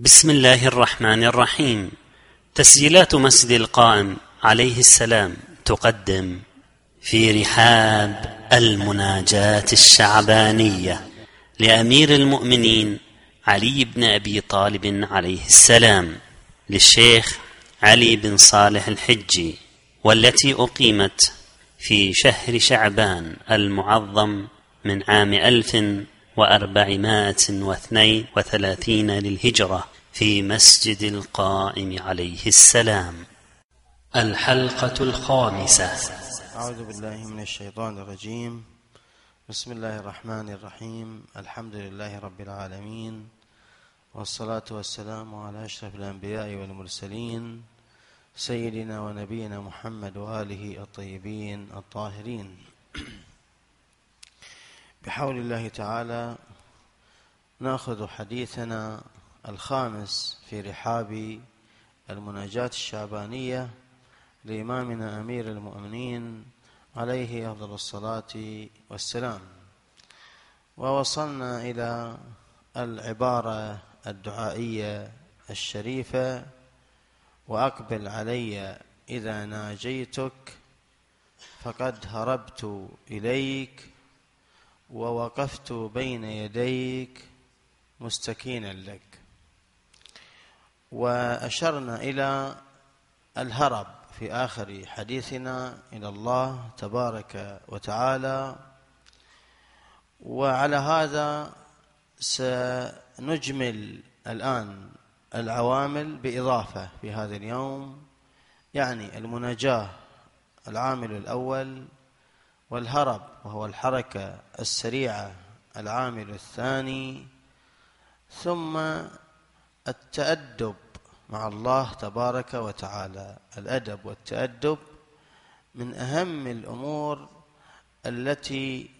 بسم الله الرحمن الرحيم. تسجيلات مسجد القائم عليه السلام تقدم في رحاب المناجاة الشعبانية لأمير المؤمنين علي بن أبي طالب عليه السلام للشيخ علي بن صالح الحجي والتي أقيمت في شهر شعبان المعظم من عام ألف وأربعمائة واثنين وثلاثين للهجرة في مسجد القائم عليه السلام. الحلقة الخامسة. أعوذ بالله من الشيطان الرجيم. بسم الله الرحمن الرحيم. الحمد لله رب العالمين. والصلاة والسلام على أشرف الأنبياء والمرسلين. سيدنا ونبينا محمد وآله الطيبين الطاهرين. بحول الله تعالى ناخذ حديثنا الخامس في رحاب المناجاة الشعبانية لإمامنا أمير المؤمنين عليه أفضل الصلاة والسلام. ووصلنا إلى العبارة الدعائية الشريفة وأقبل علي إذا ناجيتك فقد هربت إليك ووقفت بين يديك مستكينا لك. وأشرنا إلى الهرب في آخر حديثنا إلى الله تبارك وتعالى. وعلى هذا سنجمل الآن العوامل بإضافة في هذا اليوم يعني المناجاة العامل الأول والهرب وهو الحركة السريعة العامل الثاني ثم التأدب مع الله تبارك وتعالى. الأدب والتأدب من أهم الأمور التي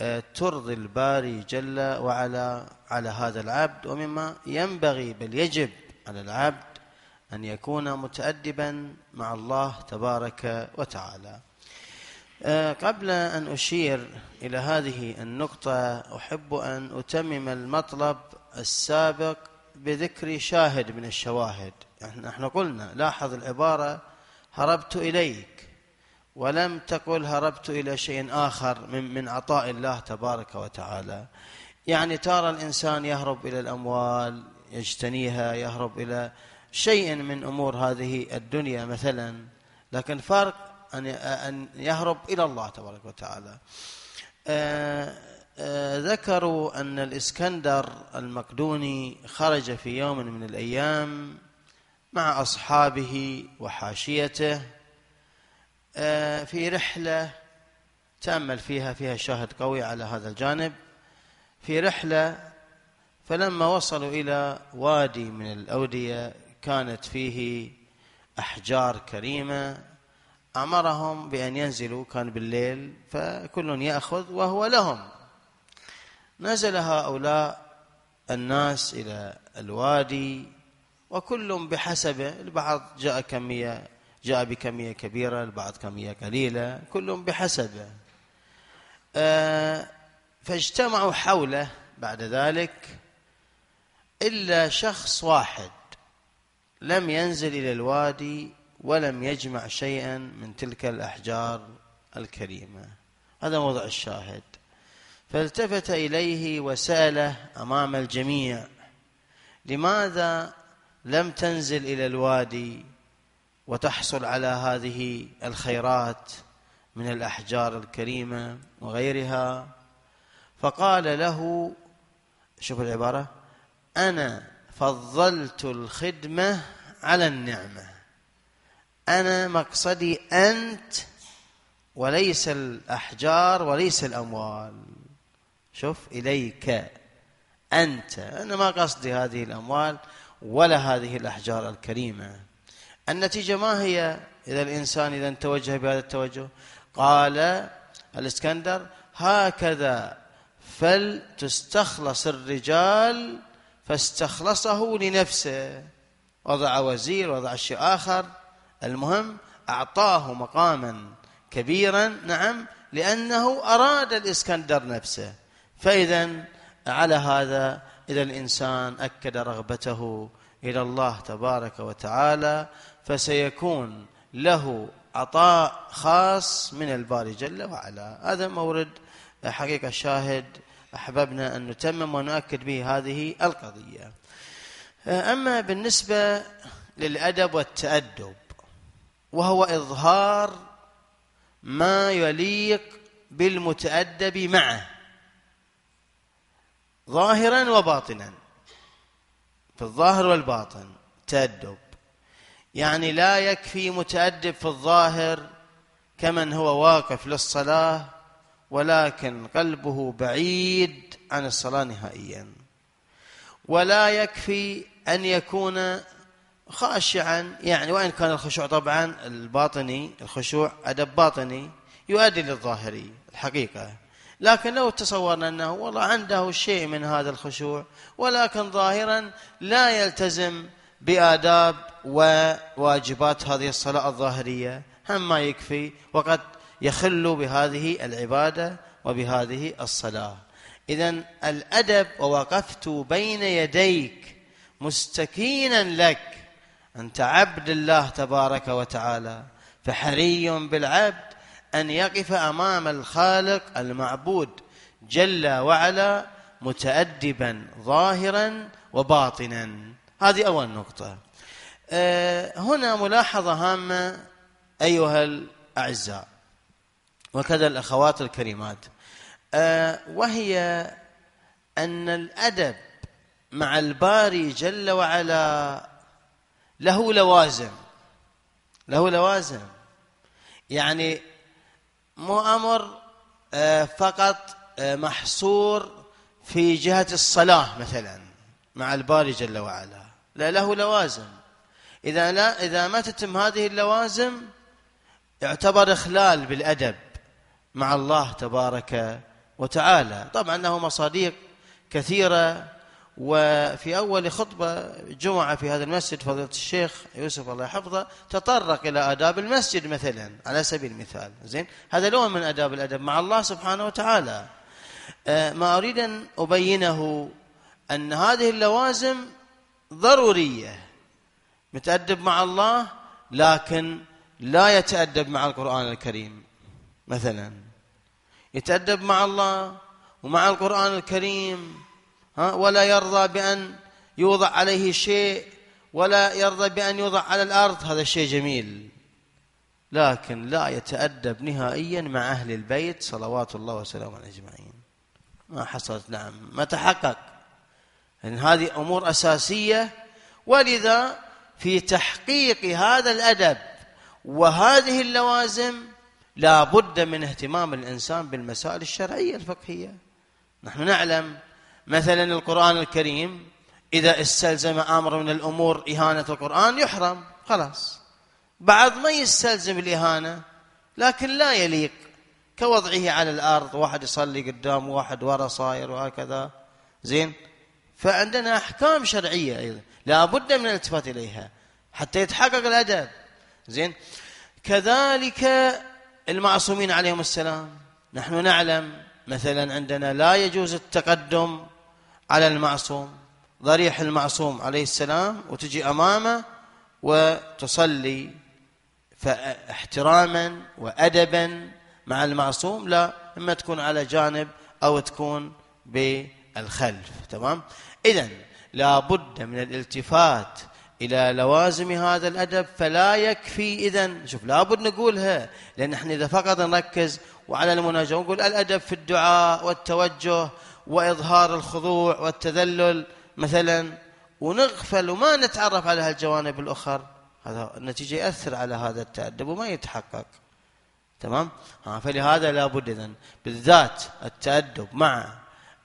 آه، ترضي الباري جل وعلا على هذا العبد ومما ينبغي بل يجب على العبد أن يكون متأدبا مع الله تبارك وتعالى. قبل أن أشير إلى هذه النقطة أحب أن أتمم المطلب السابق بذكر شاهد من الشواهد. نحن قلنا لاحظ العبارة هربت إليك ولم تقل هربت إلى شيء آخر من, من عطاء الله تبارك وتعالى. يعني ترى الإنسان يهرب إلى الأموال يجتنيها يهرب إلى شيء من أمور هذه الدنيا مثلا لكن فرق أن أن يهرب إلى الله تبارك وتعالى. آه، آه، ذكروا أن الإسكندر المقدوني خرج في يوم من الأيام مع أصحابه وحاشيته آه، في رحلة تأمل فيها فيها شاهد قوي على هذا الجانب. في رحلة فلما وصلوا إلى وادي من الأودية كانت فيه أحجار كريمة أمرهم بأن ينزلوا كان بالليل فكل يأخذ وهو لهم. نزل هؤلاء الناس إلى الوادي وكل بحسبه البعض جاء كمية جاء بكمية كبيرة البعض كمية قليلة كل بحسبه آه، فاجتمعوا حوله بعد ذلك إلا شخص واحد لم ينزل إلى الوادي ولم يجمع شيئا من تلك الأحجار الكريمة. هذا موضع الشاهد. فالتفت إليه وسأله أمام الجميع لماذا لم تنزل إلى الوادي وتحصل على هذه الخيرات من الأحجار الكريمة وغيرها؟ فقال له شوف العبارة أنا فضلت الخدمة على النعمة. أنا مقصدي أنت وليس الأحجار وليس الأموال. شوف إليك أنت. أنا ما قصدي هذه الأموال ولا هذه الأحجار الكريمة. النتيجة ما هي إذا الإنسان إذا توجه بهذا التوجه؟ قال الإسكندر هكذا فلتستخلص الرجال فاستخلصه لنفسه. وضع وزير وضع شيء آخر. المهم أعطاه مقاما كبيرا نعم لأنه أراد الإسكندر نفسه. فإذا على هذا إذا الإنسان أكد رغبته إلى الله تبارك وتعالى فسيكون له عطاء خاص من الباري جل وعلا. هذا مورد حقيقة شاهد أحببنا أن نتمم ونؤكد به هذه القضية. أما بالنسبة للأدب والتأدب وهو إظهار ما يليق بالمتأدب معه ظاهرا وباطنا في الظاهر والباطن تأدب. يعني لا يكفي متأدب في الظاهر كمن هو واقف للصلاة ولكن قلبه بعيد عن الصلاة نهائيا. ولا يكفي أن يكون خاشعا يعني وإن كان الخشوع طبعا الباطني الخشوع أدب باطني يؤدي للظاهري الحقيقة. لكن لو تصورنا أنه والله عنده شيء من هذا الخشوع ولكن ظاهرا لا يلتزم بآداب وواجبات هذه الصلاة الظاهرية هم ما يكفي وقد يخل بهذه العبادة وبهذه الصلاة. إذا الأدب ووقفت بين يديك مستكينا لك. أنت عبد الله تبارك وتعالى فحري بالعبد أن يقف أمام الخالق المعبود جل وعلا متأدبا ظاهرا وباطنا. هذه أول نقطة. آه، هنا ملاحظة هامة أيها الأعزاء وكذا الأخوات الكريمات. آه، وهي أن الأدب مع الباري جل وعلا له لوازم له لوازم. يعني مو أمر آه، فقط آه، محصور في جهة الصلاة مثلا مع الباري جل وعلا. لا له لوازم. إذا لا إذا ما تتم هذه اللوازم يعتبر إخلال بالأدب مع الله تبارك وتعالى. طبعا له مصاديق كثيرة وفي أول خطبة جمعة في هذا المسجد فضيلة الشيخ يوسف الله يحفظه تطرق إلى آداب المسجد مثلا على سبيل المثال. زين؟ هذا لون من آداب الأدب مع الله سبحانه وتعالى. آه، ما أريد أن أبينه أن هذه اللوازم ضرورية. متأدب مع الله لكن لا يتأدب مع القرآن الكريم مثلا. يتأدب مع الله ومع القرآن الكريم ها ولا يرضى بأن يوضع عليه شيء ولا يرضى بأن يوضع على الأرض. هذا شيء جميل. لكن لا يتأدب نهائيا مع أهل البيت صلوات الله وسلامه أجمعين. ما حصلت نعم ما تحقق. أن هذه أمور أساسية. ولذا في تحقيق هذا الأدب وهذه اللوازم لا بد من اهتمام الإنسان بالمسائل الشرعية الفقهية. نحن نعلم مثلا القرآن الكريم إذا استلزم أمر من الأمور إهانة القرآن يحرم خلاص. بعض ما يستلزم الإهانة لكن لا يليق. كوضعه على الأرض واحد يصلي قدام واحد ورا صاير وهكذا. زين؟ فعندنا أحكام شرعية أيضا. لا بد من الالتفات إليها حتى يتحقق الأدب. زين؟ كذلك المعصومين عليهم السلام. نحن نعلم مثلا عندنا لا يجوز التقدم على المعصوم ضريح المعصوم عليه السلام وتجي أمامه وتصلي فاحتراما وأدبا مع المعصوم لا إما تكون على جانب أو تكون بالخلف تمام؟ اذا لا بد من الالتفات إلى لوازم هذا الأدب فلا يكفي اذا شوف لابد نقولها لأن إحنا إذا فقط نركز وعلى المناجاة. ونقول الأدب في الدعاء والتوجه وإظهار الخضوع والتذلل مثلا. ونغفل وما نتعرف على هالجوانب الأخر. هذا النتيجة يأثر على هذا التأدب وما يتحقق. تمام؟ ها فلهذا لابد اذا بالذات التأدب مع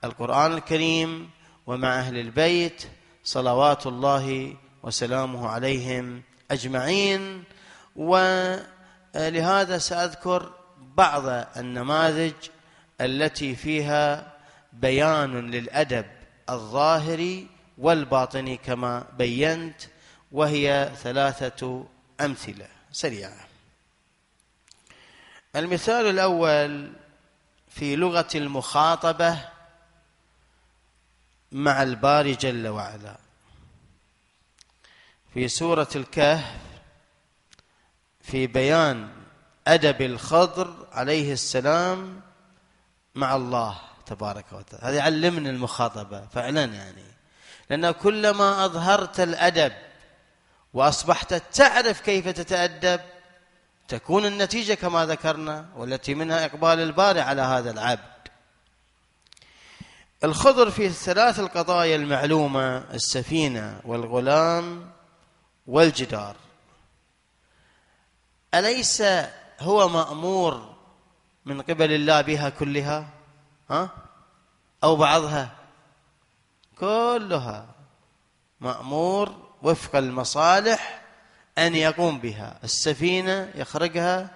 القرآن الكريم ومع أهل البيت صلوات الله وسلامه عليهم أجمعين. ولهذا سأذكر بعض النماذج التي فيها بيان للأدب الظاهري والباطني كما بينت وهي ثلاثة أمثلة سريعة. المثال الأول في لغة المخاطبة مع الباري جل وعلا. في سورة الكهف في بيان أدب الخضر عليه السلام مع الله تبارك وتعالى. هذا يعلمنا المخاطبة فعلا يعني. لأن كلما أظهرت الأدب وأصبحت تعرف كيف تتأدب تكون النتيجة كما ذكرنا والتي منها إقبال الباري على هذا العبد. الخضر في الثلاث القضايا المعلومة السفينة والغلام والجدار. أليس هو مأمور من قبل الله بها كلها ها؟ أو بعضها؟ كلها مأمور وفق المصالح أن يقوم بها. السفينة يخرقها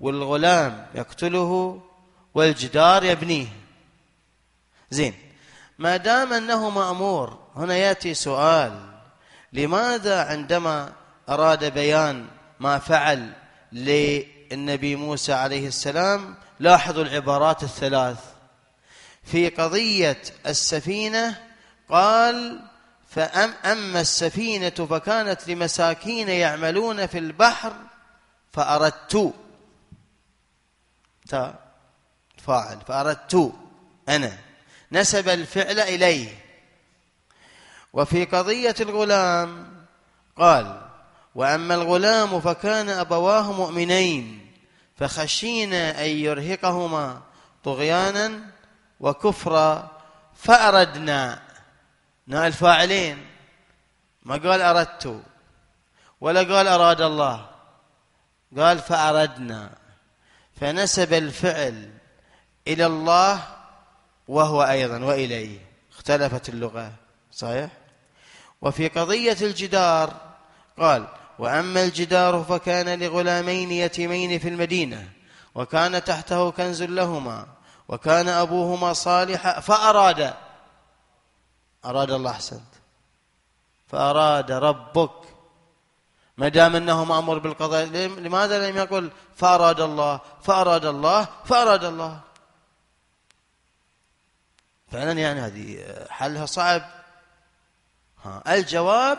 والغلام يقتله والجدار يبنيه. زين ما دام أنه مأمور هنا يأتي سؤال لماذا عندما أراد بيان ما فعل للنبي موسى عليه السلام لاحظوا العبارات الثلاث. في قضية السفينة قال فأم أما السفينة فكانت لمساكين يعملون في البحر فأردت فاعل فأردت أنا نسب الفعل إليه وفي قضية الغلام قال وأما الغلام فكان أبواه مؤمنين فخشينا أن يرهقهما طغيانا وكفرا فأردنا. نا الفاعلين ما قال أردت ولا قال أراد الله قال فأردنا. فنسب الفعل إلى الله وهو أيضا وإليه. اختلفت اللغة صحيح؟ وفي قضية الجدار قال وأما الجدار فكان لغلامين يتيمين في المدينة وكان تحته كنز لهما وكان أبوهما صالحا فأراد أراد الله أحسنت فأراد ربك. ما دام أنه مأمور بالقضاء لماذا لم يقل فأراد الله؟ فأراد الله فأراد الله. فعلا يعني هذه حلها صعب. ها الجواب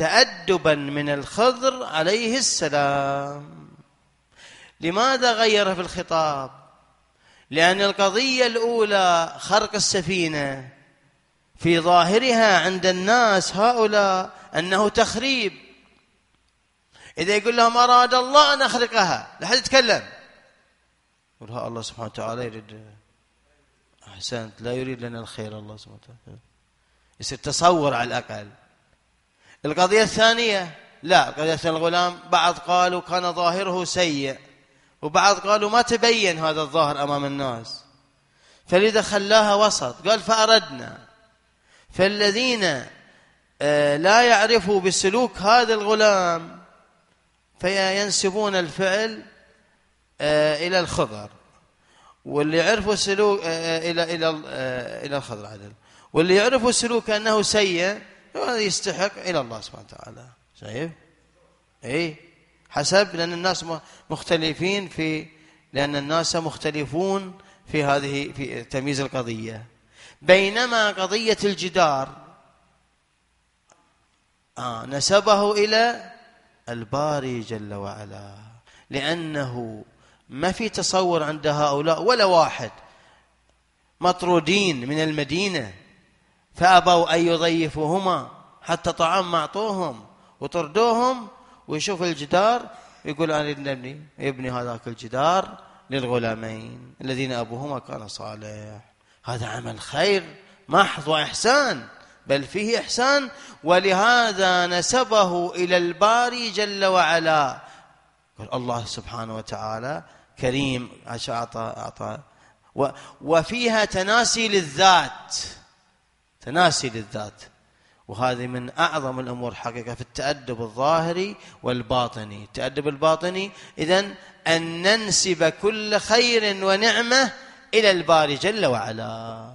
تأدبا من الخضر عليه السلام. لماذا غير في الخطاب؟ لأن القضية الأولى خرق السفينة. في ظاهرها عند الناس هؤلاء أنه تخريب. إذا يقول لهم أراد الله أن أخرقها لا حد يتكلم. يقول الله سبحانه وتعالى يريد. أحسنت لا يريد لنا الخير الله سبحانه وتعالى. يصير تصور على الأقل. القضية الثانية لا الثانية الغلام بعض قالوا كان ظاهره سيء وبعض قالوا ما تبين هذا الظاهر أمام الناس. فلذا خلاها وسط قال فأردنا. فالذين آه، لا يعرفوا بسلوك هذا الغلام فينسبون الفعل آه، إلى الخضر. واللي يعرفوا سلوك آه، إلى إلى إلى الخضر عدل. واللي يعرفوا سلوك أنه سيء يستحق إلى الله سبحانه وتعالى. شايف؟ إيه؟ حسب لأن الناس مختلفين في لأن الناس مختلفون في هذه في تمييز القضية. بينما قضية الجدار آه نسبه إلى الباري جل وعلا. لأنه ما في تصور عند هؤلاء ولا واحد. مطرودين من المدينة. فأبوا أن يضيفوهما حتى طعام ما أعطوهم وطردوهم. ويشوف الجدار يقول أنا نبني يبني هذاك الجدار للغلامين الذين أبوهما كان صالح. هذا عمل خير محض وإحسان بل فيه إحسان. ولهذا نسبه إلى الباري جل وعلا. الله سبحانه وتعالى كريم أعطى أعطى. وفيها تناسي للذات. تناسي للذات. وهذه من أعظم الأمور حقيقة في التأدب الظاهري والباطني. التأدب الباطني إذا أن ننسب كل خير ونعمة إلى الباري جل وعلا.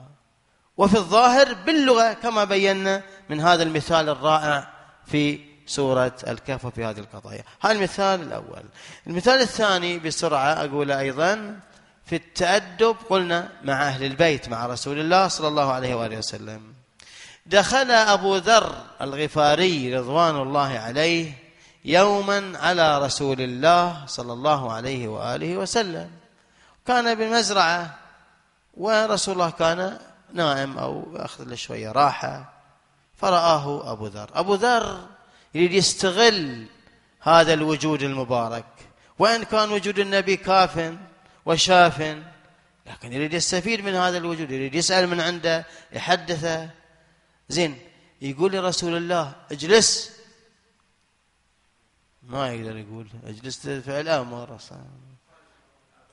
وفي الظاهر باللغة كما بينا من هذا المثال الرائع في سورة الكهف في هذه القضايا. هذا المثال الأول. المثال الثاني بسرعة أقول أيضا في التأدب قلنا مع أهل البيت مع رسول الله صلى الله عليه وآله وسلم. دخل أبو ذر الغفاري رضوان الله عليه يوما على رسول الله صلى الله عليه وآله وسلم. كان بالمزرعة ورسول الله كان نائم أو أخذ له شوية راحة. فرآه أبو ذر. أبو ذر يريد يستغل هذا الوجود المبارك. وإن كان وجود النبي كاف وشاف. لكن يريد يستفيد من هذا الوجود يريد يسأل من عنده يحدثه. زين يقول لرسول الله اجلس. ما يقدر يقول اجلس فعل أمر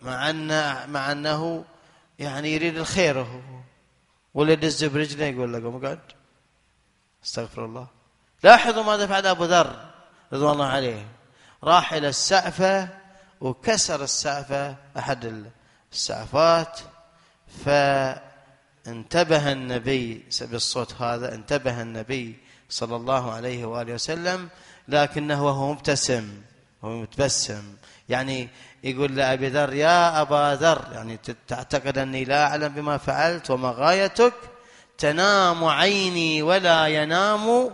مع أن مع أنه يعني يريد الخير هو. ولا يدز برجله يقول له قوم قعد استغفر الله. لاحظوا ماذا فعل أبو ذر رضوان الله عليه. راح إلى السعفه وكسر السعفة أحد السعفات فانتبه النبي بالصوت هذا انتبه النبي صلى الله عليه وآله وسلم لكنه وهو مبتسم هو متبسم. يعني يقول لأبي ذر يا أبا ذر. يعني تعتقد أني لا أعلم بما فعلت وما غايتك تنام عيني ولا ينام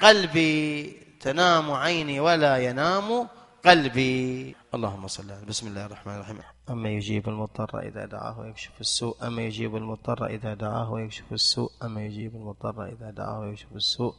قلبي تنام عيني ولا ينام قلبي. اللهم صل على بسم الله الرحمن الرحيم. أما يجيب المضطر إذا دعاه ويكشف السوء أما يجيب المضطر إذا دعاه ويكشف السوء أما يجيب المضطر إذا دعاه ويكشف السوء.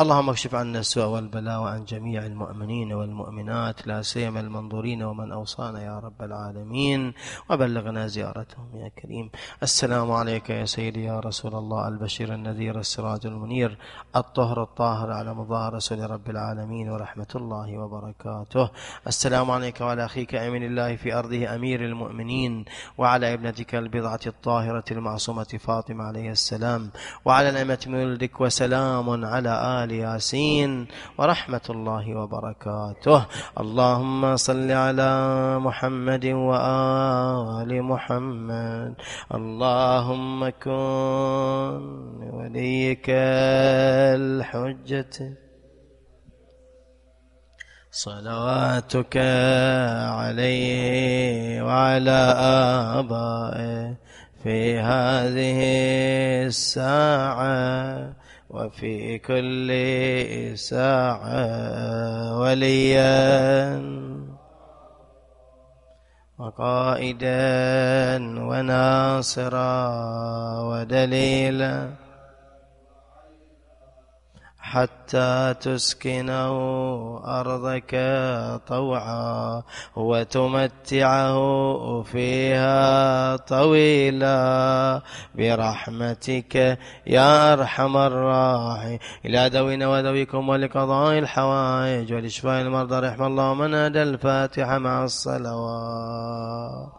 اللهم اكشف عنا السوء والبلاء وعن جميع المؤمنين والمؤمنات لا سيما المنظورين ومن أوصانا يا رب العالمين. وبلغنا زيارتهم يا كريم. السلام عليك يا سيدي يا رسول الله البشير النذير السراج المنير الطهر الطاهر على مظاهر رسول رب العالمين ورحمة الله وبركاته. السلام عليك وعلى أخيك أمين الله في أرضه أمير المؤمنين وعلى ابنتك البضعة الطاهرة المعصومة فاطمة عليه السلام وعلى نعمة مولدك وسلام على آل ياسين ورحمة الله وبركاته. اللهم صل على محمد وآل محمد. اللهم كن وليك الحجة. صلواتك عليه وعلى آبائه في هذه الساعة وفي كل ساعة وليا. وقائدا وناصرا ودليلا. حتى تسكنه أرضك طوعا وتمتعه فيها طويلا. برحمتك يا أرحم الراحمين. إلى دوينا وذويكم ولقضاء الحوائج ولشفاء المرضى رحم الله من أدى الفاتحة مع الصلوات.